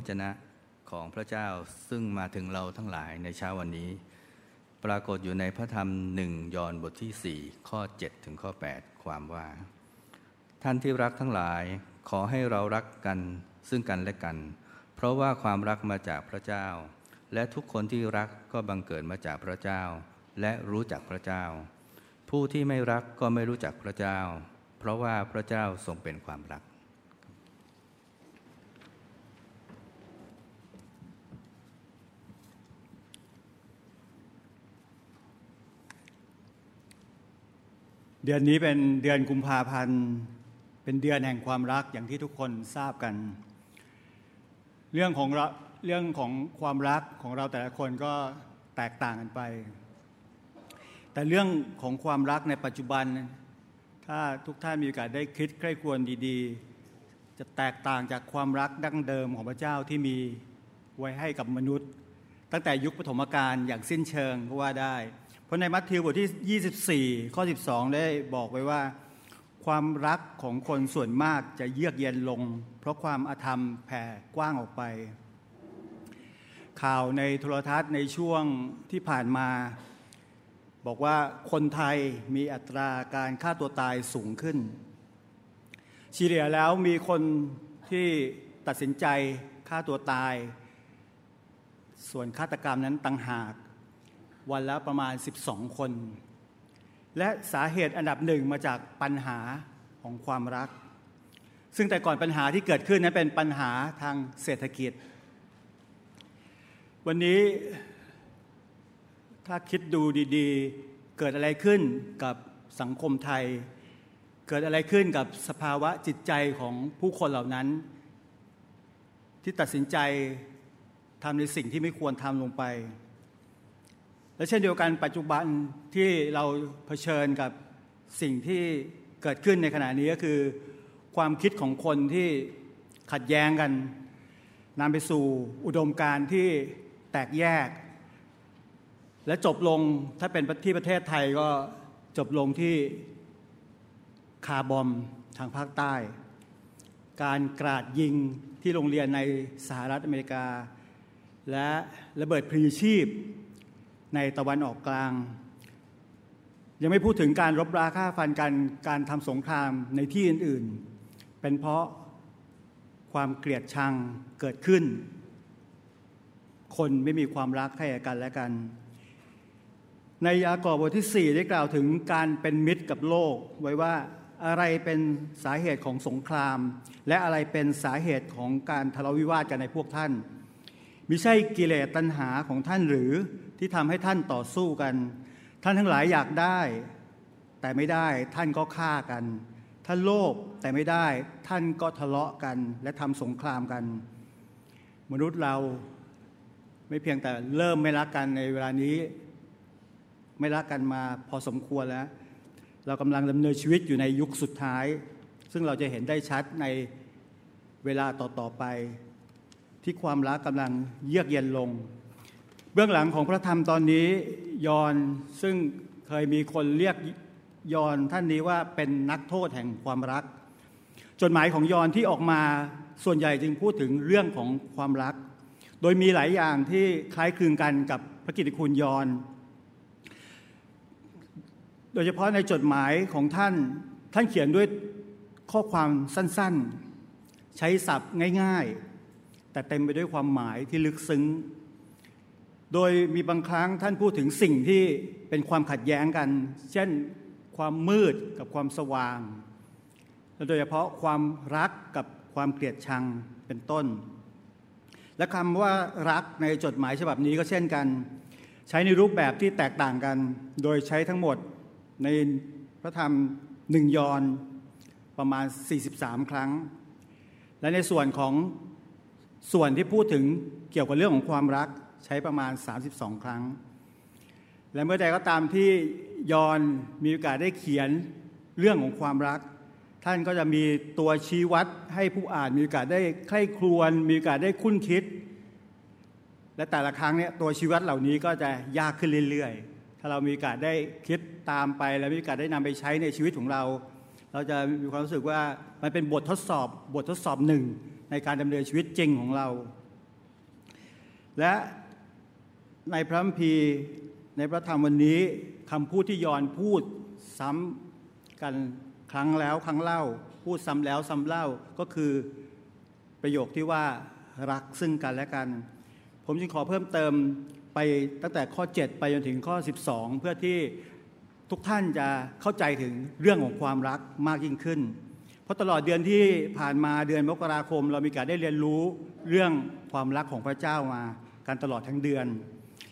ระจนะของพระเจ้าซึ่งมาถึงเราทั้งหลายในเช้าวันนี้ ปรากฏอยู่ในพระธรรมหนึ่งยอห์นบทที่4ข้อ7ถึงข้อ 8 ความว่า ท่านที่รักทั้งหลายขอให้เรารักกันซึ่งกันและกัน เพราะว่าความรักมาจากพระเจ้า และทุกคนที่รักก็บังเกิดมาจากพระเจ้า และรู้จักพระเจ้า ผู้ที่ไม่รักก็ไม่รู้จักพระเจ้า เพราะว่าพระเจ้าทรงเป็นความรัก เดือนนี้เป็นเดือนกุมภาพันธ์ เป็นเดือนแห่งความรักอย่างที่ทุกคนทราบกัน เรื่องของเรื่องของความรักของเราแต่ละคนก็แตกต่างกันไป แต่เรื่องของความรักในปัจจุบัน ถ้าทุกท่านมีโอกาสได้คิดใคร่ควรดีๆ จะแตกต่างจากความรักดั้งเดิมของพระเจ้าที่มีไว้ให้กับมนุษย์ ตั้งแต่ยุคปฐมกาลอย่างสิ้นเชิงก็ว่าได้ เพราะในมัทธิวบทที่ 24 ข้อ 12 ได้บอกไว้ว่า ความรักของคนส่วนมากจะเยือกเย็นลง เพราะความอาธรรมแผ่กว้างออกไป ข่าวในโทรทัศน์ในช่วงที่ผ่านมา บอกว่าคนไทยมีอัตราการฆ่าตัวตายสูงขึ้นเฉลี่ยแล้วมีคนที่ตัดสินใจฆ่าตัวตาย ส่วนฆาตกรรมนั้นต่างหาก วันละประมาณ 12 คน และสาเหตุอันดับหนึ่งมาจากปัญหาของความรัก ซึ่งแต่ก่อนปัญหาที่เกิดขึ้นนั้นเป็นปัญหาทางเศรษฐกิจ วันนี้ถ้าคิดดูดีๆ เกิดอะไรขึ้นกับสังคมไทย เกิดอะไรขึ้นกับสภาวะจิตใจของผู้คนเหล่านั้น ที่ตัดสินใจทำในสิ่งที่ไม่ควรทำลงไป และเช่นเดียวกันปัจจุบันที่เราเผชิญกับสิ่งที่เกิดขึ้นในขณะนี้ก็คือ ความคิดของคนที่ขัดแย้งกันนำไปสู่อุดมการณ์ที่แตกแยก และจบลงถ้าเป็นที่ประเทศไทยก็จบลงที่คาบอมทางภาคใต้ การกราดยิงที่โรงเรียนในสหรัฐอเมริกา และระเบิดพลีชีพ ในตะวันออกกลาง ยังไม่พูดถึงการรบราฆ่าฟันกันการทำสงครามในที่อื่นๆ เป็นเพราะความเกลียดชังเกิดขึ้น คนไม่มีความรักให้กันและกัน ในยากอบบทที่ 4 ได้กล่าวถึงการเป็นมิตรกับโลก ไว้ว่าอะไรเป็นสาเหตุของสงคราม และอะไรเป็นสาเหตุของการทะเลาะวิวาทกันในพวกท่าน มิใช่กิเลสตัณหาของท่านหรือที่ทำให้ท่านต่อสู้กัน ท่านทั้งหลายอยากได้ แต่ไม่ได้ท่านก็ฆ่ากัน ท่านโลภแต่ไม่ได้ท่านก็ทะเลาะกัน และทำสงครามกัน มนุษย์เราไม่เพียงแต่เริ่มไม่รักกันในเวลานี้ ไม่รักกันมาพอสมควรแล้ว เรากำลังดำเนินชีวิตอยู่ในยุคสุดท้าย ซึ่งเราจะเห็นได้ชัดในเวลาต่อๆไป ที่ความรักกำลังเยือกเย็นลง เบื้องหลังของพระธรรมตอนนี้ยอนซึ่งเคยมีคนเรียกยอนท่านนี้ว่าเป็นนักโทษแห่งความรัก จดหมายของยอนที่ออกมาส่วนใหญ่จึงพูดถึงเรื่องของความรัก โดยมีหลายอย่างที่คล้ายคลึงกันกับพระกิตติคุณยอน โดยเฉพาะในจดหมายของท่านท่านเขียนด้วยข้อความสั้นๆ ใช้ศัพท์ง่ายๆ แต่เต็มไปด้วยความหมายที่ลึกซึ้ง โดยมีบางครั้งท่านพูดถึงสิ่งที่เป็นความขัดแย้งกัน เช่นความมืดกับความสว่าง และโดยเฉพาะความรักกับความเกลียดชังเป็นต้น และคำว่ารักในจดหมายฉบับนี้ก็เช่นกัน ใช้ในรูปแบบที่แตกต่างกัน โดยใช้ทั้งหมดในพระธรรมหนึ่งยอนประมาณ 43 ครั้ง และในส่วนของ ส่วนที่พูดถึงเกี่ยวกับเรื่องของความรักใช้ประมาณ 32 ครั้ง และเมื่อใดก็ตามที่ยอนมีโอกาสได้เขียนเรื่องของความรัก ท่านก็จะมีตัวชี้วัดให้ผู้อ่านมีโอกาสได้ใคร่ครวญมีโอกาสได้คุ้นคิด และแต่ละครั้งเนี่ยตัวชี้วัดเหล่านี้ก็จะยากขึ้นเรื่อยๆ ถ้าเรามีโอกาสได้คิดตามไป และมีโอกาสได้นำไปใช้ในชีวิตของเรา เราจะมีความรู้สึกว่ามันเป็นบททดสอบบททดสอบหนึ่ง ในการดำเนินชีวิตจริงของเรา และในพระคัมภีร์ในพระธรรมวันนี้คำพูดที่ยอนพูดซ้ำกันครั้งแล้วครั้งเล่า พูดซ้ำแล้วซ้ำเล่าก็คือประโยคที่ว่ารักซึ่งกันและกัน ผมจึงขอเพิ่มเติมไปตั้งแต่ข้อ 7 ไปจนถึงข้อ 12 เพื่อที่ทุกท่านจะเข้าใจถึงเรื่องของความรักมากยิ่งขึ้น ราะตลอดเดือนที่ผ่านมาเดือนมกราคม เรามีการได้เรียนรู้เรื่องความรักของพระเจ้ามากันตลอดทั้งเดือน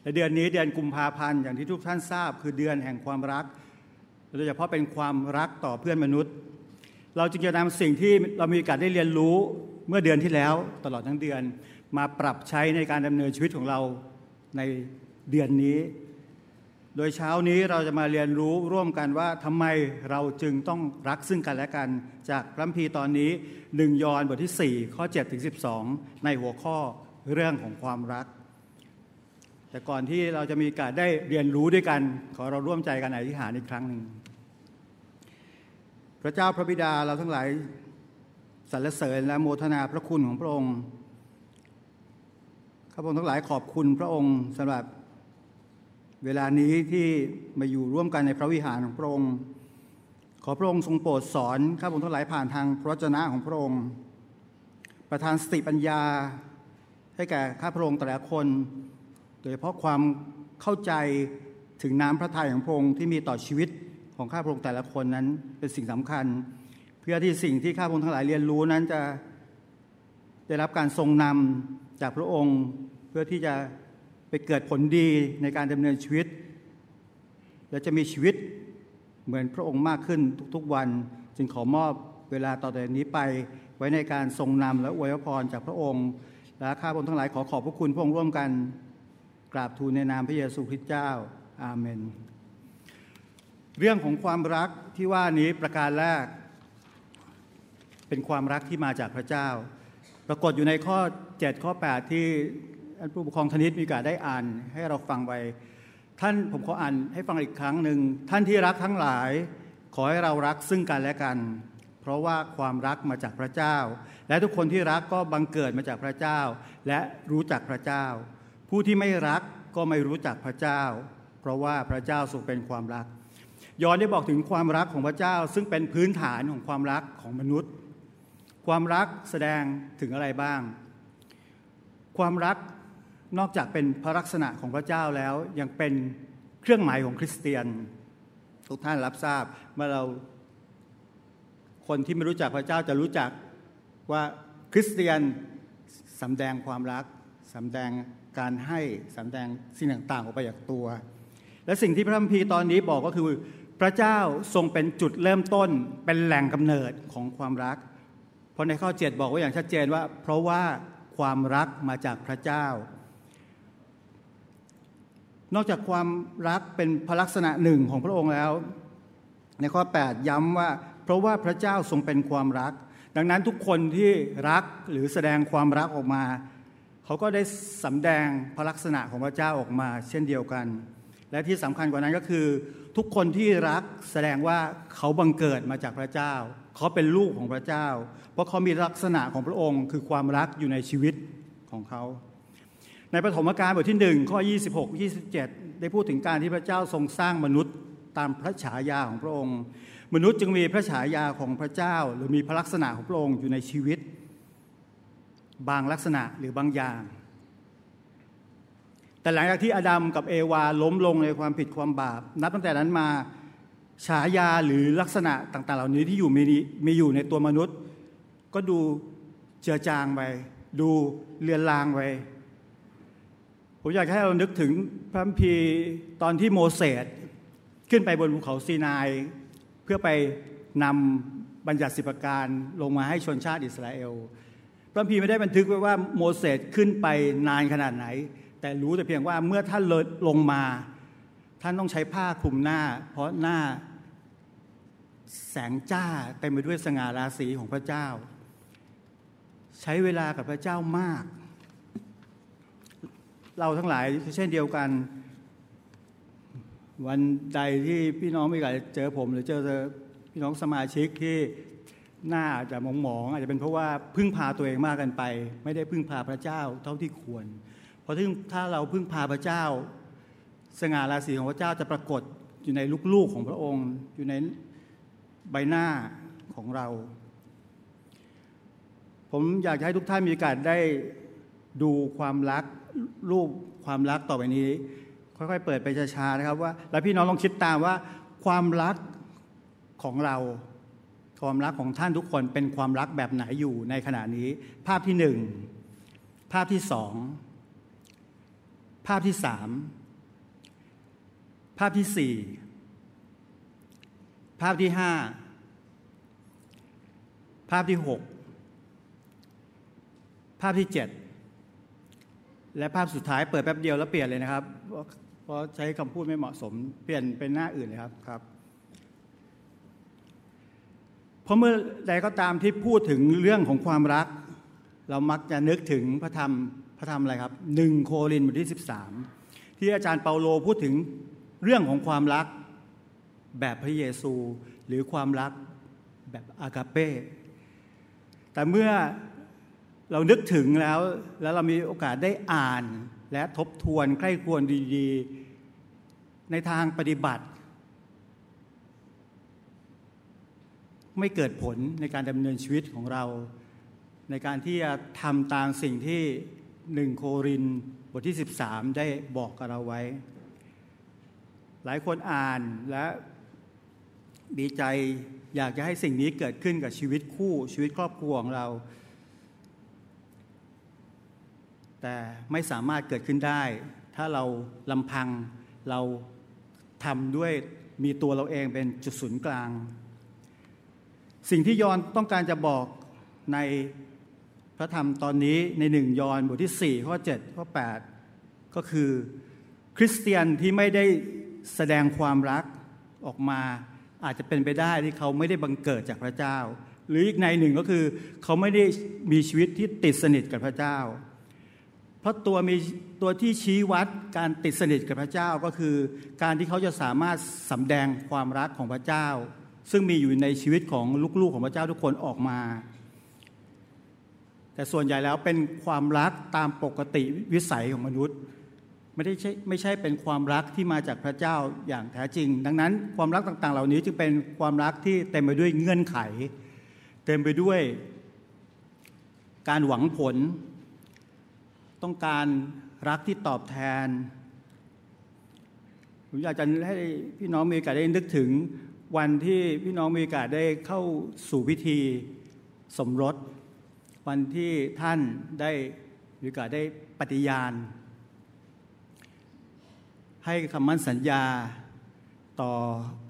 และเดือนนี้เดือนกุมภาพันธ์อย่างที่ทุกท่านทราบ คือเดือนแห่งความรักโดยเฉพาะเป็นความรักต่อเพื่อนมนุษย์ เราจึงจะนำสิ่งที่เรามีการได้เรียนรู้เมื่อเดือนที่แล้วตลอดทั้งเดือน มาปรับใช้ในการดำเนินชีวิตของเราในเดือนนี้ โดยเช้านี้เราจะมาเรียนรู้ร่วมกันว่าทำไมเราจึงต้องรักซึ่งกันและกัน จากพระคัมภีร์ตอนนี้หนึ่งยอห์นบทที่ 4 ข้อ7ถึง12 ในหัวข้อเรื่องของความรัก แต่ก่อนที่เราจะมีการได้เรียนรู้ด้วยกัน ขอเราร่วมใจกันอธิษฐานอีกครั้งหนึ่งพระเจ้าพระบิดาเราทั้งหลายสรรเสริญและโมทนาพระคุณของพระองค์ข้าพระองค์ทั้งหลายขอบคุณพระองค์สำหรับ เวลานี้ที่มาอยู่ร่วมกันในพระวิหารของพระองค์ ขอพระองค์ทรงโปรดสอนข้าพระองค์ทั้งหลายผ่านทางพระวจนะของพระองค์ ประทานสติปัญญาให้แก่ข้าพระองค์แต่ละคน โดยเฉพาะความเข้าใจถึงน้ำพระทัยของพระองค์ที่มีต่อชีวิตของข้าพระองค์แต่ละคนนั้นเป็นสิ่งสำคัญ เพื่อที่สิ่งที่ข้าพระองค์ทั้งหลายเรียนรู้นั้นจะได้รับการทรงนำจากพระองค์ เพื่อที่จะ ไปเกิดผลดีในการดำเนินชีวิต และจะมีชีวิตเหมือนพระองค์มากขึ้นทุกๆวัน จึงขอมอบเวลาต่อแต่นี้ไปไว้ในการทรงนำและอวยพรจากพระองค์ และข้าพระองค์ทั้งหลายขอขอบพระคุณพระองค์ร่วมกัน กราบทูลในนามพระเยซูคริสต์เจ้า อาเมน เรื่องของความรักที่ว่านี้ประการแรก เป็นความรักที่มาจากพระเจ้า ปรากฏอยู่ในข้อ 7 ข้อ 8 ที่ ท่านผู้ปกครองธนิตมีการได้อ่านให้เราฟังไปท่านผมขออ่านให้ฟังอีกครั้งหนึ่งท่านที่รักทั้งหลาย ขอให้เรารักซึ่งกันและกัน เพราะว่าความรักมาจากพระเจ้า และทุกคนที่รักก็บังเกิดมาจากพระเจ้า และรู้จักพระเจ้า ผู้ที่ไม่รักก็ไม่รู้จักพระเจ้า เพราะว่าพระเจ้าทรงเป็นความรักยอนได้บอกถึงความรักของพระเจ้า ซึ่งเป็นพื้นฐานของความรักของมนุษย์ ความรักแสดงถึงอะไรบ้าง ความรัก นอกจากเป็นพระลักษณะของพระเจ้าแล้วยังเป็นเครื่องหมายของคริสเตียน ทุกท่านรับทราบเมื่อเราคนที่ไม่รู้จักพระเจ้าจะรู้จักว่าคริสเตียนสำแดงความรักสำแดงการให้สำแดงสิ่งต่างๆออกไปจากตัว และสิ่งที่พระคัมภีร์ตอนนี้บอกก็คือ พระเจ้าทรงเป็นจุดเริ่มต้นเป็นแหล่งกำเนิดของความรัก เพราะในข้อเจ็ดบอกไว้อย่างชัดเจนว่า เพราะว่าความรักมาจากพระเจ้า นอกจากความรักเป็นพลักษณะหนึ่งของพระองค์แล้ว ในข้อ 8 ย้ำว่า เพราะว่าพระเจ้าทรงเป็นความรัก ดังนั้นทุกคนที่รักหรือแสดงความรักออกมา เขาก็ได้สำแดงพลักษณะของพระเจ้าออกมา เช่นเดียวกัน และที่สำคัญกว่านั้นก็คือ ทุกคนที่รักแสดงว่าเขาบังเกิดมาจากพระเจ้า เขาเป็นลูกของพระเจ้า เพราะเขามีลักษณะของพระองค์ คือความรักอยู่ในชีวิตของเขา ในปฐมกาลบทที่หนึ่งข้อ 26 27 ได้พูดถึงการที่พระเจ้าทรงสร้างมนุษย์ตามพระฉายาของพระองค์ มนุษย์จึงมีพระฉายาของพระเจ้า หรือมีพระลักษณะของพระองค์อยู่ในชีวิต บางลักษณะหรือบางอย่าง แต่หลังจากที่อาดัมกับเอวาล้มลงในความผิดความบาป นับตั้งแต่นั้นมาฉายาหรือลักษณะต่างๆ เหล่านี้ที่อยู่มีมีอยู่ในตัวมนุษย์ ก็ดูเจือจางไปดูเลือนลางไป ผมอยากให้เรานึกถึงพระคัมภีตอนที่โมเสสขึ้นไปบนภูเขาซีนาย เพื่อไปนำบัญญัติสิบประการลงมาให้ชนชาติอิสราเอล พระคัมภีไม่ได้บันทึกไว้ว่าโมเสสขึ้นไปนานขนาดไหน แต่รู้แต่เพียงว่าเมื่อท่านเลลงมา ท่านต้องใช้ผ้าคลุมหน้า เพราะหน้าแสงจ้าเต็มไปด้วยสง่าราศีของพระเจ้า ใช้เวลากับพระเจ้ามาก เราทั้งหลายเช่นเดียวกัน วันใดที่พี่น้องไม่กเจอผม หรือเจอพี่น้องสมาชิกที่หน้าอาจจะมองมอาจจะเป็นเพราะว่าพึ่งพาตัวเองมากกันไป ไม่ได้พึ่งพาพระเจ้าเท่าที่ควร เพราะถ้าถ้าเราพึ่งพาพระเจ้า สง่าราศีของพระเจ้าจะปรากฏอยู่ในลูกๆของพระองค์ อยู่ในใบหน้าของเรา ผมอยากให้ทุกท่านมีโอกาสได้ ดูความรักรูปความรักต่อไปนี้ ค่อยๆ เปิดไปช้าๆนะครับว่า แล้วพี่น้องลองคิดตามว่า ความรักของเราความรักของท่านทุกคนเป็นความรักแบบไหนอยู่ในขณะนี้ ภาพที่หนึ่งภาพที่สองภาพที่สามภาพที่สี่ภาพที่ห้าภาพที่หกภาพที่เจ็ด และภาพสุดท้ายเปิดแป๊บเดียวแล้วเปลี่ยนเลยนะครับ เพราะใช้คำพูดไม่เหมาะสมเปลี่ยนเป็นหน้าอื่นเลยครับครับเพราะเมื่อใดก็ตามที่พูดถึงเรื่องของความรัก เรามักจะนึกถึงพระธรรมพระธรรมอะไรครับหนึ่งโครินบทที่ 13 ที่อาจารย์เปาโลพูดถึงเรื่องของความรักแบบพระเยซู หรือความรักแบบอากาเป้แต่เมื่อ เรานึกถึงแล้ว แล้วเรามีโอกาสได้อ่านและทบทวนใกล้ควรดีๆ ในทางปฏิบัติ ไม่เกิดผลในการดำเนินชีวิตของเรา ในการที่จะทำตามสิ่งที่หนึ่งโครินบทที่ 13 ได้บอกกับเราไว้ หลายคนอ่านและดีใจอยากจะให้สิ่งนี้เกิดขึ้นกับชีวิตคู่ชีวิตครอบครัวของเรา แต่ไม่สามารถเกิดขึ้นได้ ถ้าเราลำพังเราทำด้วยมีตัวเราเองเป็นจุดศูนย์กลาง สิ่งที่ยอนต้องการจะบอกในพระธรรมตอนนี้ในหนึ่งยอนบทที่ 4 ข้อ 7 ข้อ 8 ก็คือ คริสเตียนที่ไม่ได้แสดงความรักออกมาอาจจะเป็นไปได้ที่เขาไม่ได้บังเกิดจากพระเจ้า หรืออีกในหนึ่งก็คือ เขาไม่ได้มีชีวิตที่ติดสนิทกับพระเจ้า เพราะตัวมีตัวที่ชี้วัดการติดสนิทกับพระเจ้าก็คือ การที่เขาจะสามารถสำแดงความรักของพระเจ้า ซึ่งมีอยู่ในชีวิตของลูกๆของพระเจ้าทุกคนออกมา แต่ส่วนใหญ่แล้วเป็นความรักตามปกติวิสัยของมนุษย์ ไม่ได้ใช่ไม่ใช่เป็นความรักที่มาจากพระเจ้าอย่างแท้จริง ดังนั้นความรักต่างๆ เหล่านี้จึงเป็นความรักที่เต็มไปด้วยเงื่อนไข เต็มไปด้วยการหวังผล ต้องการรักที่ตอบแทน ผมอยากจะให้พี่น้องมีโอกาสได้นึกถึงวันที่พี่น้องมีโอกาสได้เข้าสู่พิธีสมรส วันที่ท่านได้มีโอกาสได้ปฏิญาณ ให้คำมั่นสัญญาต่อ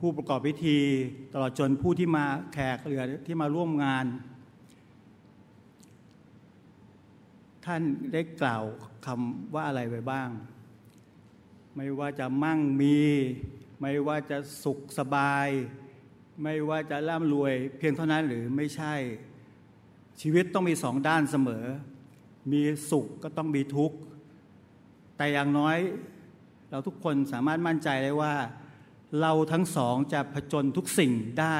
ผู้ประกอบพิธี ตลอดจนผู้ที่มาแขกเรือที่มาร่วมงาน ท่านได้กล่าวคำว่าอะไรไว้บ้าง ไม่ว่าจะมั่งมี ไม่ว่าจะสุขสบาย ไม่ว่าจะร่ำรวย เพียงเท่านั้นหรือไม่ใช่ ชีวิตต้องมีสองด้านเสมอ มีสุขก็ต้องมีทุกข์ แต่อย่างน้อยเราทุกคนสามารถมั่นใจได้ว่า เราทั้งสองจะผจญทุกสิ่งได้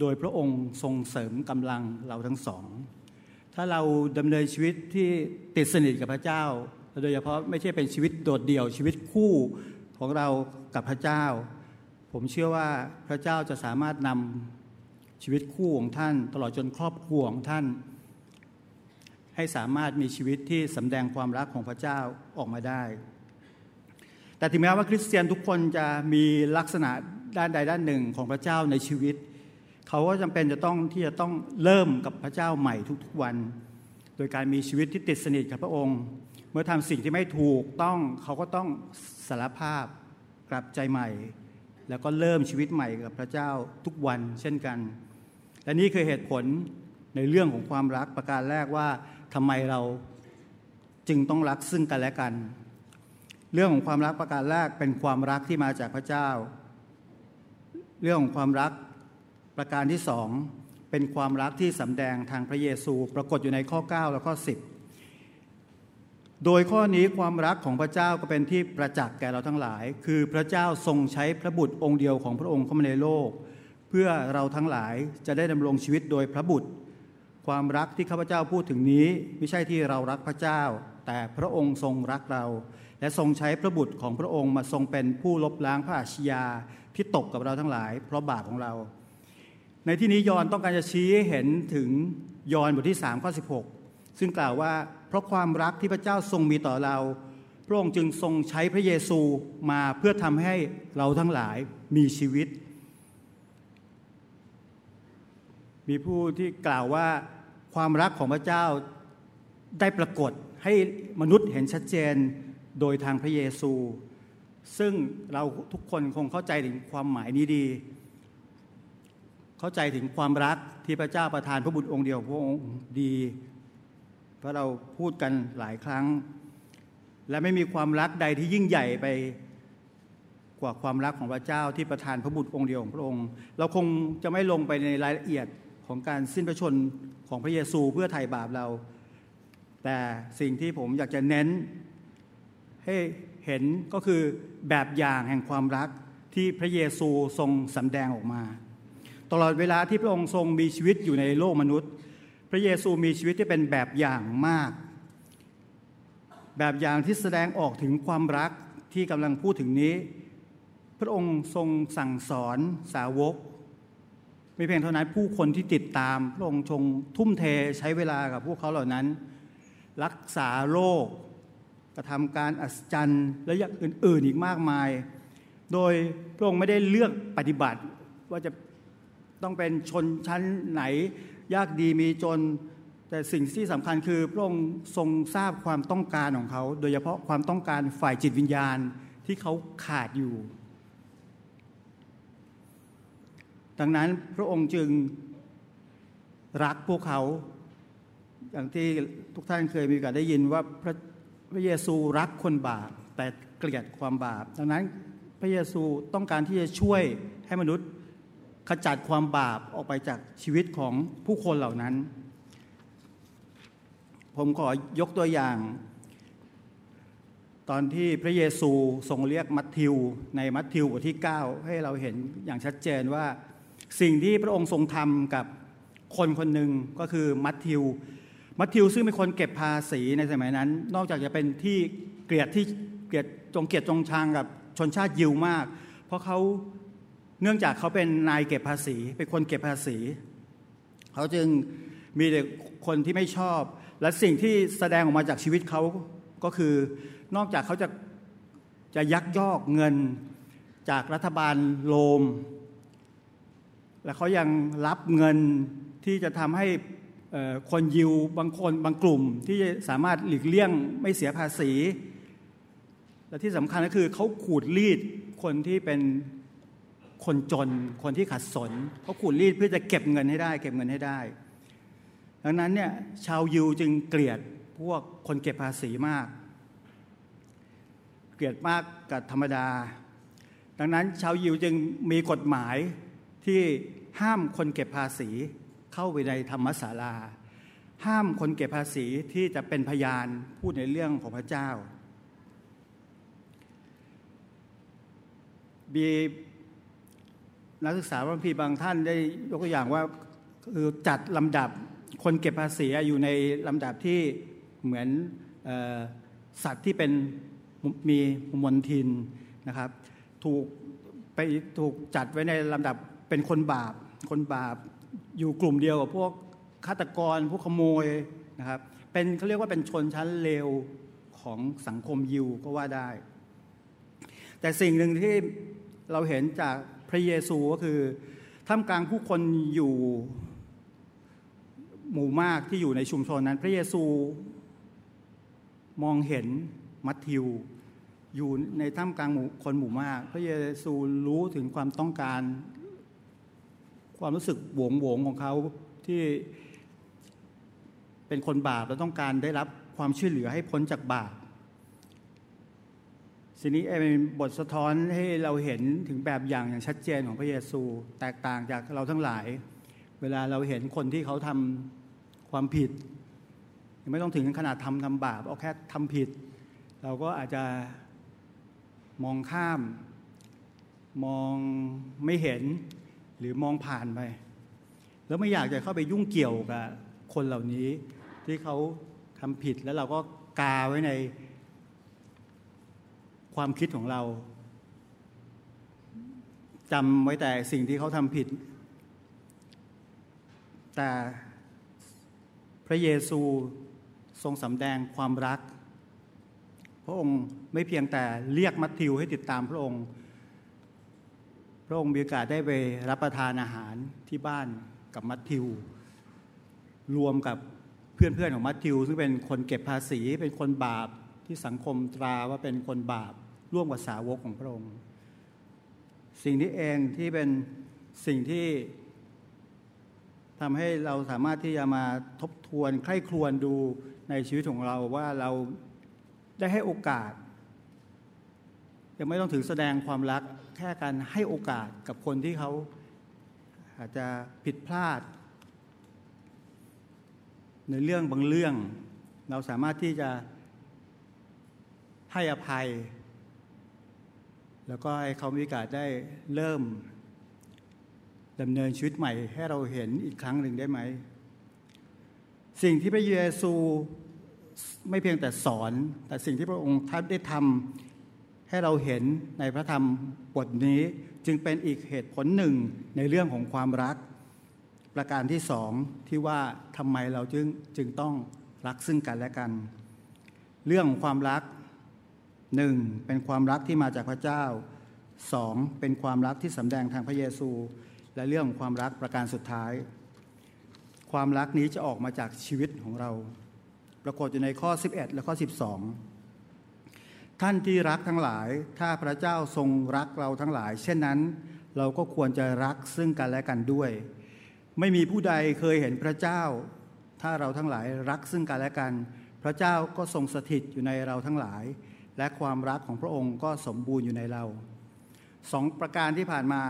โดยพระองค์ทรงเสริมกำลังเราทั้งสอง ถ้าเราดำเนินชีวิตที่ติดสนิทกับพระเจ้า โดยเฉพาะไม่ใช่เป็นชีวิตโดดเดี่ยวชีวิตคู่ของเรากับพระเจ้า ผมเชื่อว่าพระเจ้าจะสามารถนำชีวิตคู่ของท่าน ตลอดจนครอบครัวของท่าน ให้สามารถมีชีวิตที่สำแดงความรักของพระเจ้าออกมาได้ แต่ถึงแม้ว่าคริสเตียนทุกคนจะมีลักษณะด้านใดด้านหนึ่งของพระเจ้าในชีวิต เขาก็จำเป็นจะต้องที่จะต้องเริ่มกับพระเจ้าใหม่ทุกๆวัน โดยการมีชีวิตที่ติดสนิทกับพระองค์ เมื่อทำสิ่งที่ไม่ถูกต้องเขาก็ต้องสารภาพกลับใจใหม่ แล้วก็เริ่มชีวิตใหม่กับพระเจ้าทุกวันเช่นกัน และนี่คือเหตุผลในเรื่องของความรักประการแรกว่าทำไมเราจึงต้องรักซึ่งกันและกัน เรื่องของความรักประการแรกเป็นความรักที่มาจากพระเจ้า เรื่องของความรัก ประการที่สองเป็นความรักที่สำแดงทางพระเยซูปรากฏอยู่ในข้อ 9 และข้อ 10 โดยข้อนี้ความรักของพระเจ้าก็เป็นที่ประจักษ์แก่เราทั้งหลาย คือพระเจ้าทรงใช้พระบุตรองค์เดียวของพระองค์เข้ามาในโลก เพื่อเราทั้งหลายจะได้ดำรงชีวิตโดยพระบุตร ความรักที่ข้าพเจ้าพูดถึงนี้ ไม่ใช่ที่เรารักพระเจ้า แต่พระองค์ทรงรักเรา และทรงใช้พระบุตรของพระองค์มาทรงเป็นผู้ลบล้างพระอาชญาที่ตกกับเราทั้งหลาย เพราะบาปของเรา ในที่นี้ยอนต้องการจะชี้ให้เห็นถึงยอนบทที่3ข้อ16 ซึ่งกล่าวว่า เพราะความรักที่พระเจ้าทรงมีต่อเรา พระองค์จึงทรงใช้พระเยซูมาเพื่อทำให้เราทั้งหลายมีชีวิต มีผู้ที่กล่าวว่าความรักของพระเจ้าได้ปรากฏให้มนุษย์เห็นชัดเจนโดยทางพระเยซู ซึ่งเราทุกคนคงเข้าใจถึงความหมายนี้ดี เข้าใจถึงความรักที่พระเจ้าประทานพระบุตรองค์เดียวพระองค์ดีเพราะเราพูดกันหลายครั้ง และไม่มีความรักใดที่ยิ่งใหญ่ไปกว่าความรักของพระเจ้าที่ประทานพระบุตรองค์เดียวของพระองค์ เราคงจะไม่ลงไปในรายละเอียดของการสิ้นพระชนของพระเยซูเพื่อไถ่บาปเรา แต่สิ่งที่ผมอยากจะเน้นให้เห็นก็คือแบบอย่างแห่งความรักที่พระเยซูทรงสำแดงออกมา ตลอดเวลาที่พระองค์ทรงมีชีวิตอยู่ในโลกมนุษย์ พระเยซูมีชีวิตที่เป็นแบบอย่างมาก แบบอย่างที่แสดงออกถึงความรักที่กำลังพูดถึงนี้ พระองค์ทรงสั่งสอนสาวกไม่เพียงเท่านั้นผู้คนที่ติดตามพระองค์ทรงทุ่มเทใช้เวลากับพวกเขาเหล่านั้น รักษาโรคกระทำการอัศจรรย์และอย่างอื่นๆอีกมากมาย โดยพระองค์ไม่ได้เลือกปฏิบัติว่าจะ ต้องเป็นชนชั้นไหน ยากดีมีจน แต่สิ่งที่สำคัญคือพระองค์ทรงทราบความต้องการของเขา โดยเฉพาะความต้องการฝ่ายจิตวิญญาณที่เขาขาดอยู่ ดังนั้นพระองค์จึงรักพวกเขาอย่างที่ทุกท่านเคยมีโอกาสได้ยินว่าพระพระเยซูรักคนบาปแต่เกลียดความบาป ดังนั้นพระเยซูต้องการที่จะช่วยให้มนุษย์ ขจัดความบาปออกไปจากชีวิตของผู้คนเหล่านั้น ผมขอยกตัวอย่าง ตอนที่พระเยซูทรงเรียกมัทธิว ในมัทธิวบทที่ 9 ให้เราเห็นอย่างชัดเจนว่าสิ่งที่พระองค์ทรงทำกับคนคนหนึ่งก็คือมัทธิว มัทธิวซึ่งเป็นคนเก็บภาษีในสมัยนั้น นอกจากจะเป็นที่เกลียดที่เกลียดจงเกลียดจงชังกับชนชาติยิวมาก เพราะเขา เนื่องจากเขาเป็นนายเก็บภาษี เป็นคนเก็บภาษี เขาจึงมีแต่คนที่ไม่ชอบ และสิ่งที่แสดงออกมาจากชีวิตเขาก็คือนอกจากเขาจะจะยักยอกเงินจากรัฐบาลโรมและเขายังรับเงินที่จะทำให้คนยิวบางคนบางกลุ่มที่สามารถหลีกเลี่ยงไม่เสียภาษี และที่สำคัญก็คือเขาขูดรีดคนที่เป็น คนจนคนที่ขัดสนเขาขูดรีดเพื่อจะเก็บเงินให้ได้ เก็บเงินให้ได้ ดังนั้นเนี่ยชาวยิวจึงเกลียดพวกคนเก็บภาษีมาก เกลียดมากกับธรรมดา ดังนั้นชาวยิวจึงมีกฎหมายที่ห้ามคนเก็บภาษีเข้าไปในธรรมศาลา ห้ามคนเก็บภาษีที่จะเป็นพยานพูดในเรื่องของพระเจ้ามี นักศึกษาบางพีบางท่านได้ยกตัวอย่างว่าคือจัดลำดับคนเก็บภาษีอยู่ในลำดับที่เหมือนสัตว์ที่เป็นมีมนทินนะครับ ถูกไปถูกจัดไว้ในลำดับเป็นคนบาป คนบาปอยู่กลุ่มเดียวกับพวกฆาตกรพวกขโมยนะครับ เป็นเขาเรียกว่าเป็นชนชั้นเลวของสังคมยิวก็ว่าได้ แต่สิ่งหนึ่งที่เราเห็นจาก ระเยซูก็คือท่ามกลางผู้คนอยู่หมู่มากที่อยู่ในชุมชนนั้น พระเยซูมองเห็นมัทธิว อยู่ในท่ามกลางหมู่คนหมู่มาก พระเยซูรู้ถึงความต้องการ ความรู้สึกหวงหวงของเขาที่เป็นคนบาปและต้องการได้รับความช่วยเหลือให้พ้นจากบาป สิ่งนี้เป็นบทสะท้อนให้เราเห็นถึงแบบอย่างอย่างชัดเจนของพระเยซู แตกต่างจากเราทั้งหลาย เวลาเราเห็นคนที่เขาทำความผิดยังไม่ต้องถึงขนาดทำทำบาปเอาแค่ทำผิด เราก็อาจจะมองข้าม มองไม่เห็นหรือมองผ่านไป แล้วไม่อยากจะเข้าไปยุ่งเกี่ยวกับคนเหล่านี้ ที่เขาทำผิดแล้วเราก็กาไว้ใน ความคิดของเราจำไว้แต่สิ่งที่เขาทำผิด แต่พระเยซูทรงสำแดงความรัก พระองค์ไม่เพียงแต่เรียกมัทธิวให้ติดตามพระองค์ พระองค์มีโอกาสได้ไปรับประทานอาหารที่บ้านกับมัทธิว รวมกับเพื่อนๆของมัทธิว ซึ่งเป็นคนเก็บภาษีเป็นคนบาปที่สังคมตราว่าเป็นคนบาป ร่วมกับสาวกของพระองค์ สิ่งนี้เองที่เป็นสิ่งที่ทำให้เราสามารถที่จะมาทบทวนใคร่ครวญดูในชีวิตของเราว่าเราได้ให้โอกาส ยังไม่ต้องถึงแสดงความรักแค่การให้โอกาสกับคนที่เขาอาจจะผิดพลาด ในเรื่องบางเรื่อง เราสามารถที่จะให้อภัย แล้วก็ให้เขามีโอกาสได้เริ่มดำเนินชีวิตใหม่ ให้เราเห็นอีกครั้งหนึ่งได้ไหม สิ่งที่พระเยซูไม่เพียงแต่สอน แต่สิ่งที่พระองค์ท่านได้ทำให้เราเห็นในพระธรรมบทนี้จึงเป็นอีกเหตุผลหนึ่งในเรื่องของความรัก ประการที่สองที่ว่าทำไมเราจึงจึงต้องรักซึ่งกันและกัน เรื่องของความรัก หนึ่งเป็นความรักที่มาจากพระเจ้าสองเป็นความรักที่สำแดงทางพระเยซู และเรื่องของความรักประการสุดท้าย ความรักนี้จะออกมาจากชีวิตของเรา ปรากฏอยู่ในข้อ 11 และข้อ 12 ท่านที่รักทั้งหลาย ถ้าพระเจ้าทรงรักเราทั้งหลาย เช่นนั้น เราก็ควรจะรักซึ่งกันและกันด้วย ไม่มีผู้ใดเคยเห็นพระเจ้า ถ้าเราทั้งหลายรักซึ่งกันและกัน พระเจ้าก็ทรงสถิตอยู่ในเราทั้งหลาย และความรักของพระองค์ก็สมบูรณ์อยู่ในเราสองประการที่ผ่านมา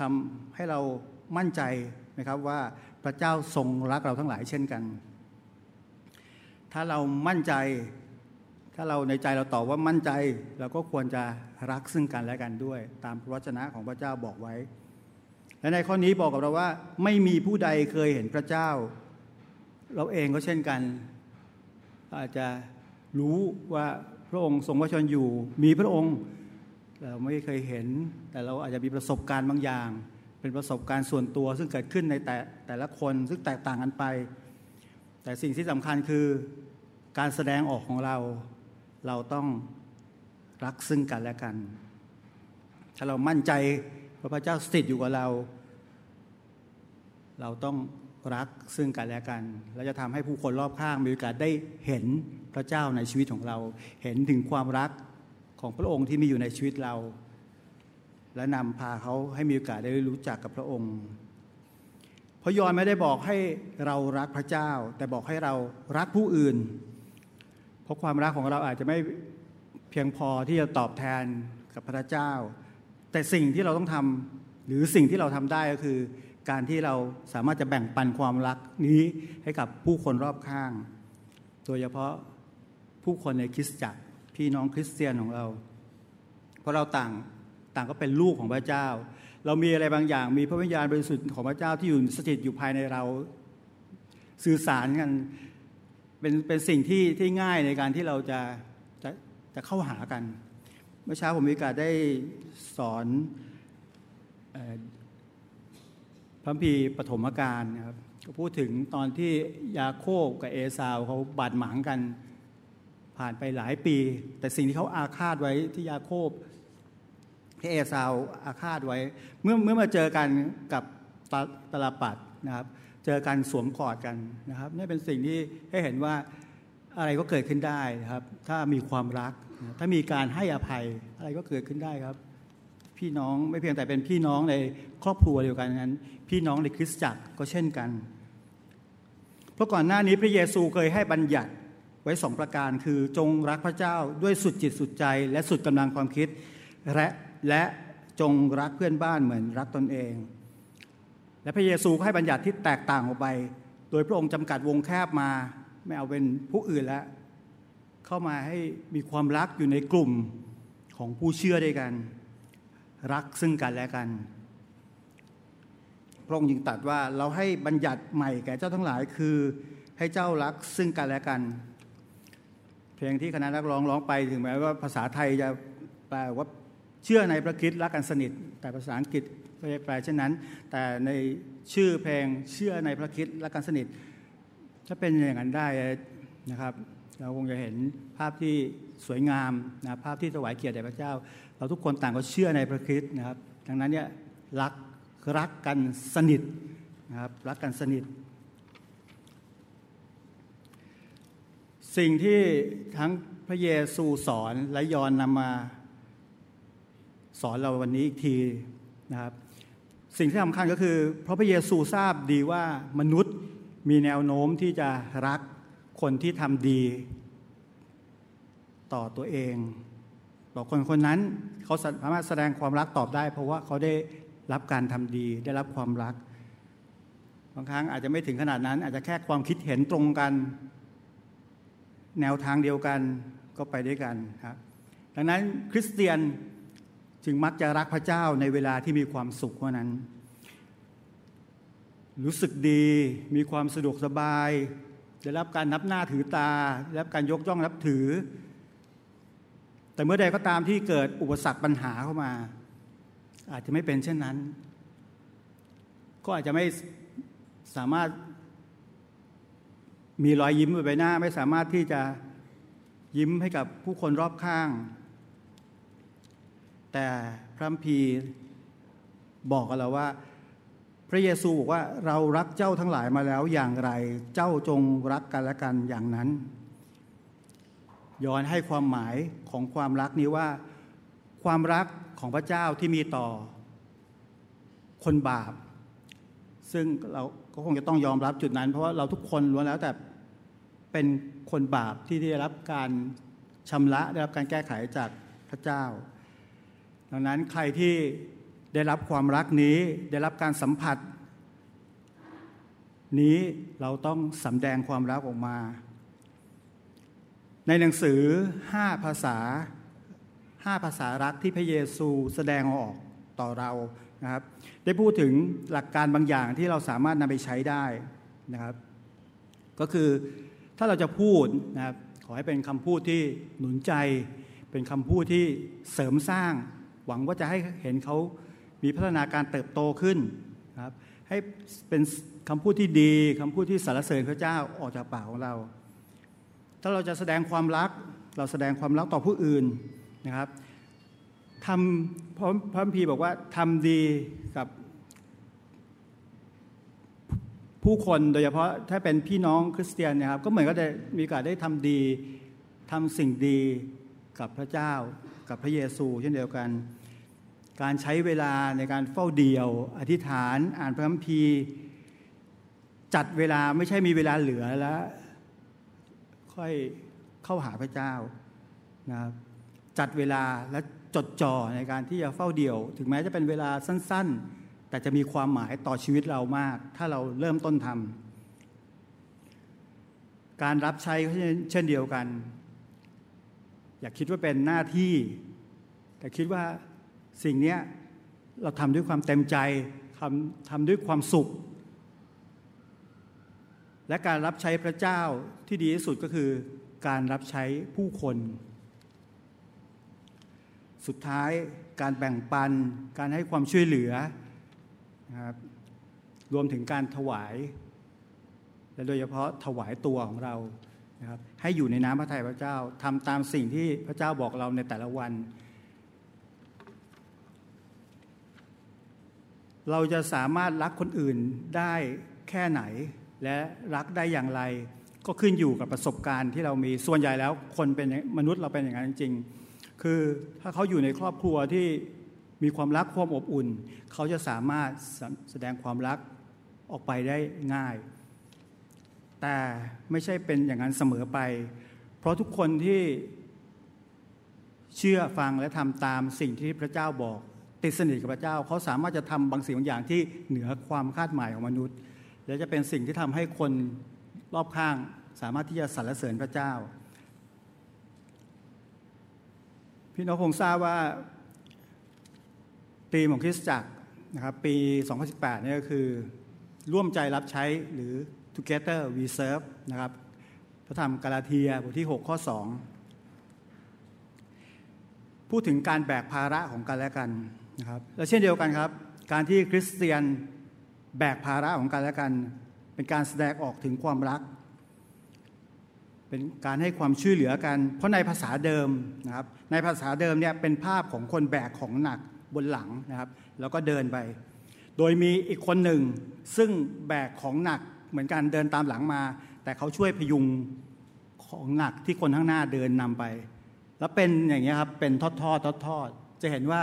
ทำให้เรามั่นใจนะครับว่าพระเจ้าทรงรักเราทั้งหลายเช่นกัน ถ้าเรามั่นใจ ถ้าเราในใจเราตอบว่ามั่นใจ เราก็ควรจะรักซึ่งกันและกันด้วย ตามพระวจนะของพระเจ้าบอกไว้ และในข้อนี้บอกกับเราว่า ไม่มีผู้ใดเคยเห็นพระเจ้า เราเองก็เช่นกัน อาจจะรู้ว่า พระองค์ทรงวชนอยู่ มีพระองค์เราไม่เคยเห็น แต่เราอาจจะมีประสบการณ์บางอย่าง เป็นประสบการณ์ส่วนตัว ซึ่งเกิดขึ้นในแต่แต่ละคนซึ่งแตกต่างกันไป แต่สิ่งที่สำคัญคือการแสดงออกของเรา เราต้องรักซึ่งกันและกัน ถ้าเรามั่นใจว่าพระเจ้าสถิตอยู่กับเรา เราต้อง รักซึ่งกันและกัน และจะทำให้ผู้คนรอบข้างมีโอกาสได้เห็นพระเจ้าในชีวิตของเรา เห็นถึงความรักของพระองค์ที่มีอยู่ในชีวิตเรา และนำพาเขาให้มีโอกาสได้รู้จักกับพระองค์พระยอนไม่ได้บอกให้เรารักพระเจ้า แต่บอกให้เรารักผู้อื่น เพราะความรักของเราอาจจะไม่เพียงพอที่จะตอบแทนกับพระเจ้า แต่สิ่งที่เราต้องทำหรือสิ่งที่เราทำได้ก็คือ การที่เราสามารถจะแบ่งปันความรักนี้ให้กับผู้คนรอบข้าง โดยเฉพาะผู้คนในคริสตจักรพี่น้องคริสเตียนของเรา เพราะเราต่างต่างก็เป็นลูกของพระเจ้า เรามีอะไรบางอย่าง มีพระวิญญาณบริสุทธิ์ของพระเจ้าที่อยู่สถิตอยู่ภายในเราสื่อสารกันเป็นเป็นสิ่งที่ที่ง่ายในการที่เราจะจะจะเข้าหากัน เมื่อเช้าผมมีโอกาสได้สอน พระพีปฐมกาลนะครับก็พูดถึงตอนที่ยาโคบกับเอสาวเขาบาดหมางกัน ผ่านไปหลายปี แต่สิ่งที่เขาอาฆาตไว้ที่ยาโคบที่เอสาวอาฆาตไว้ เมื่อเมื่อมาเจอกันกับตตลปัดนะครับ เจอกันสวมกอดกันนะครับนี่เป็นสิ่งที่ให้เห็นว่าอะไรก็เกิดขึ้นได้นะครับ ถ้ามีความรัก ถ้ามีการให้อภัยอะไรก็เกิดขึ้นได้ครับ พี่น้องไม่เพียงแต่เป็นพี่น้องในครอบครัวเดียวกันนั้น พี่น้องในคริสตจักรก็เช่นกัน เพราะก่อนหน้านี้พระเยซูเคยให้บัญญัติไว้สองประการคือจงรักพระเจ้าด้วยสุดจิตสุดใจ และสุดกำลังความคิดและและจงรักเพื่อนบ้านเหมือนรักตนเอง และพระเยซูก็ให้บัญญัติที่แตกต่างออกไป โดยพระองค์จำกัดวงแคบมา ไม่เอาเป็นผู้อื่นแล้วเข้ามาให้มีความรักอยู่ในกลุ่มของผู้เชื่อด้วยกัน รักซึ่งกันและกัน พระองค์จึงตรัสว่าเราให้บัญญัติใหม่แก่เจ้าทั้งหลายคือให้เจ้ารักซึ่งกันและกัน เพลงที่คณะนักร้องร้องไปถึงแม้ว่าภาษาไทยจะแปลว่าเชื่อในพระคริสต์รักกันสนิท แต่ภาษาอังกฤษไม่ได้แปลเช่นนั้น แต่ในชื่อเพลงเชื่อในพระคริสต์รักกันสนิท ถ้าเป็นอย่างนั้นได้นะครับ เราคงจะเห็นภาพที่สวยงามนะภาพที่ถวายเกียรติแด่พระเจ้า เราทุกคนต่างก็เชื่อในพระคริสต์นะครับ ดังนั้นเนี่ยรักรักกันสนิทนะครับรักกันสนิท สิ่งที่ทั้งพระเยซูสอนและยอนนำมาสอนเราวันนี้อีกทีนะครับสิ่งที่สำคัญก็คือ เพราะพระเยซูทราบดีว่ามนุษย์มีแนวโน้มที่จะรักคนที่ทำดีต่อตัวเอง บอกคนคนนั้นเขาสามารถแสดงความรักตอบได้ เพราะว่าเขาได้รับการทำดี ได้รับความรักบางครั้งอาจจะไม่ถึงขนาดนั้น อาจจะแค่ความคิดเห็นตรงกัน แนวทางเดียวกันก็ไปด้วยกันครับดังนั้นคริสเตียนจึงมักจะรักพระเจ้าในเวลาที่มีความสุขเท่านั้น รู้สึกดีมีความสะดวกสบาย ได้รับการนับหน้าถือตาได้รับการยกย่องนับถือ แต่เมื่อใดก็ตามที่เกิดอุปสรรคปัญหาเข้ามา อาจจะไม่เป็นเช่นนั้น ก็อาจจะไม่สามารถมีรอยยิ้มบนใบหน้า ไม่สามารถที่จะยิ้มให้กับผู้คนรอบข้าง แต่พระพีบอกกับเราว่า พระเยซูบอกว่าเรารักเจ้าทั้งหลายมาแล้วอย่างไร เจ้าจงรักกันและกันอย่างนั้น ย้อนให้ความหมายของความรักนี้ว่า ความรักของพระเจ้าที่มีต่อ คนบาป ซึ่งเราก็คงจะต้องยอมรับจุดนั้น เพราะว่าเราทุกคนล้วนแล้วแต่เป็นคนบาปที่ได้รับการชำระได้รับการแก้ไขจากพระเจ้า ดังนั้นใครที่ได้รับความรักนี้ได้รับการสัมผัส นี้เราต้องสำแดงความรักออกมา ในหนังสือห้าภาษาห้าภาษารักที่พระเยซูแสดงออกต่อเรานะครับได้พูดถึงหลักการบางอย่างที่เราสามารถนำไปใช้ได้นะครับ ก็คือถ้าเราจะพูดนะครับขอให้เป็นคำพูดที่หนุนใจ เป็นคำพูดที่เสริมสร้าง หวังว่าจะให้เห็นเขามีพัฒนาการเติบโตขึ้นนะครับให้เป็นคำพูดที่ดีคำพูดที่สรรเสริญพระเจ้าออกจากปากของเรา ถ้าเราจะแสดงความรัก เราแสดงความรักต่อผู้อื่นนะครับทำพระพระพีบอกว่าทำดีกับ ผู้คนโดยเฉพาะถ้าเป็นพี่น้องคริสเตียนนะครับ ก็เหมือนก็ได้มีโอกาสได้ทำดีทำสิ่งดีกับพระเจ้ากับพระเยซูเช่นเดียวกัน การใช้เวลาในการเฝ้าเดี่ยว อธิษฐาน อ่านพระคัมภีร์จัดเวลาไม่ใช่มีเวลาเหลือแล้ว ค่อยเข้าหาพระเจ้านะครับจัดเวลาและจดจ่อในการที่จะเฝ้าเดี่ยว ถึงแม้จะเป็นเวลาสั้นๆ แต่จะมีความหมายต่อชีวิตเรามาก ถ้าเราเริ่มต้นทำการรับใช้เช่นเดียวกัน อย่าคิดว่าเป็นหน้าที่ แต่คิดว่าสิ่งนี้เราทำด้วยความเต็มใจทำทำด้วยความสุข และการรับใช้พระเจ้าที่ดีที่สุดก็คือการรับใช้ผู้คน สุดท้ายการแบ่งปัน การให้ความช่วยเหลือนะครับรวมถึงการถวาย และโดยเฉพาะถวายตัวของเรานะครับให้อยู่ในน้ำพระทัยพระเจ้าทำตามสิ่งที่พระเจ้าบอกเราในแต่ละวัน เราจะสามารถรักคนอื่นได้แค่ไหน และรักได้อย่างไร ก็ขึ้นอยู่กับประสบการณ์ที่เรามีส่วนใหญ่แล้ว คนเป็นมนุษย์เราเป็นอย่างนั้นจริง คือถ้าเขาอยู่ในครอบครัวที่มีความรักความอบอุ่น เขาจะสามารถแสดงความรักออกไปได้ง่าย แต่ไม่ใช่เป็นอย่างนั้นเสมอไป เพราะทุกคนที่เชื่อฟังและทำตามสิ่งที่พระเจ้าบอกติดสนิทกับพระเจ้า เขาสามารถจะทำบางสิ่งบางอย่างที่เหนือความคาดหมายของมนุษย์ และจะเป็นสิ่งที่ทำให้คนรอบข้างสามารถที่จะสรรเสริญพระเจ้า พี่น้องคงทราบว่าปีของคริสตจักรนะครับปี 2018นี่ก็คือร่วมใจรับใช้หรือ Together We Serve นะครับพระธรรมกาลาเทียบทที่ 6 ข้อพูดถึงการแบกภาระของกันและกันนะครับและเช่นเดียวกันครับ การที่คริสเตียน แบกภาระของกันและกัน เป็นการแสดงออกถึงความรัก เป็นการให้ความช่วยเหลือกัน เพราะในภาษาเดิมนะครับ ในภาษาเดิมเนี่ยเป็นภาพของคนแบกของหนักบนหลังนะครับ แล้วก็เดินไป โดยมีอีกคนหนึ่ง ซึ่งแบกของหนักเหมือนกันเดินตามหลังมา แต่เขาช่วยพยุงของหนักที่คนข้างหน้าเดินนำไป แล้วเป็นอย่างนี้ครับเป็นทอดทอดทอดทอดจะเห็นว่า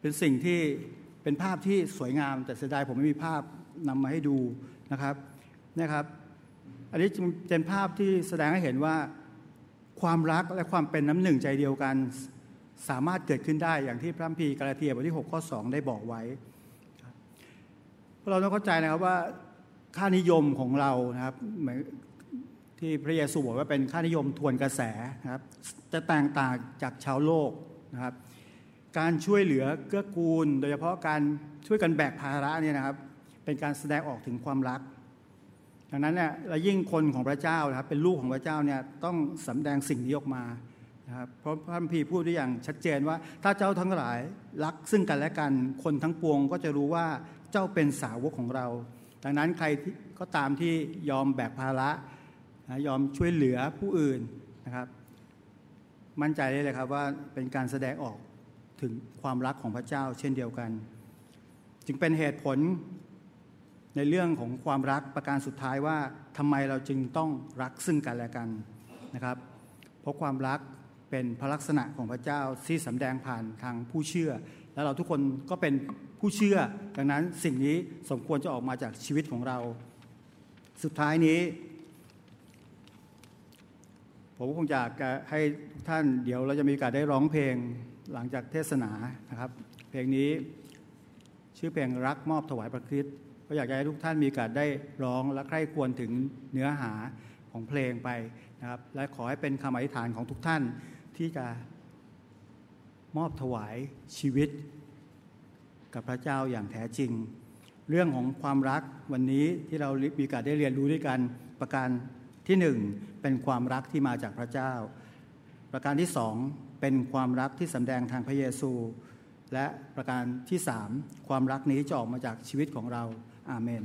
เป็นสิ่งที่ เป็นภาพที่สวยงาม แต่เสียดายผมไม่มีภาพนำมาให้ดูนะครับนะครับ อันนี้เป็นภาพที่แสดงให้เห็นว่าความรักและความเป็นน้ำหนึ่งใจเดียวกันสามารถเกิดขึ้นได้อย่างที่พระคัมภีกาลาเทียบทที่ 6 ข้อ 2 ได้บอกไว้เราต้องเข้าใจนะครับว่าค่านิยมของเรานะครับเหมือนที่พระเยซูบอกว่าเป็นค่านิยมทวนกระแสนะครับจะแตกต่างจากชาวโลกนะครับ การช่วยเหลือเกื้อกูล โดยเฉพาะการช่วยกันแบกภาระเนี่ยนะครับ เป็นการแสดงออกถึงความรัก ดังนั้นเนี่ยและยิ่งคนของพระเจ้านะครับเป็นลูกของพระเจ้าเนี่ยต้องสำแดงสิ่งนี้ออกมานะครับเพราะพระคัมภีร์พูดได้อย่างชัดเจนว่า ถ้าเจ้าทั้งหลายรักซึ่งกันและกันคนทั้งปวงก็จะรู้ว่าเจ้าเป็นสาวกของเรา ดังนั้นใครก็ตามที่ยอมแบกภาระนะยอมช่วยเหลือผู้อื่นนะครับ มั่นใจได้เลยครับว่าเป็นการแสดงออก ถึงความรักของพระเจ้าเช่นเดียวกัน จึงเป็นเหตุผลในเรื่องของความรักประการสุดท้ายว่าทำไมเราจึงต้องรักซึ่งกันและกันนะครับ เพราะความรักเป็นพระลักษณะของพระเจ้าที่สำแดงผ่านทางผู้เชื่อ แล้วเราทุกคนก็เป็นผู้เชื่อ ดังนั้นสิ่งนี้สมควรจะออกมาจากชีวิตของเรา สุดท้ายนี้ ผมคงอยากจะให้ท่านเดี๋ยวเราจะมีโอกาสได้ร้องเพลง หลังจากเทศนานะครับ เพลงนี้ชื่อเพลงรักมอบถวายพระคริสต์ก็อยากให้ทุกท่านมีโอกาสได้ร้องและใคร่ควรถึงเนื้อหาของเพลงไปนะครับ และขอให้เป็นคำอธิษฐานของทุกท่านที่จะมอบถวายชีวิต กับพระเจ้าอย่างแท้จริง เรื่องของความรักวันนี้ที่เรามีโอกาสได้เรียนรู้ด้วยกันประการที่หนึ่งเป็นความรักที่มาจากพระเจ้า ประการที่สอง เป็นความรักที่สำแดงทางพระเยซู และประการที่สามความรักนี้จะออกมาจากชีวิตของเราอาเมน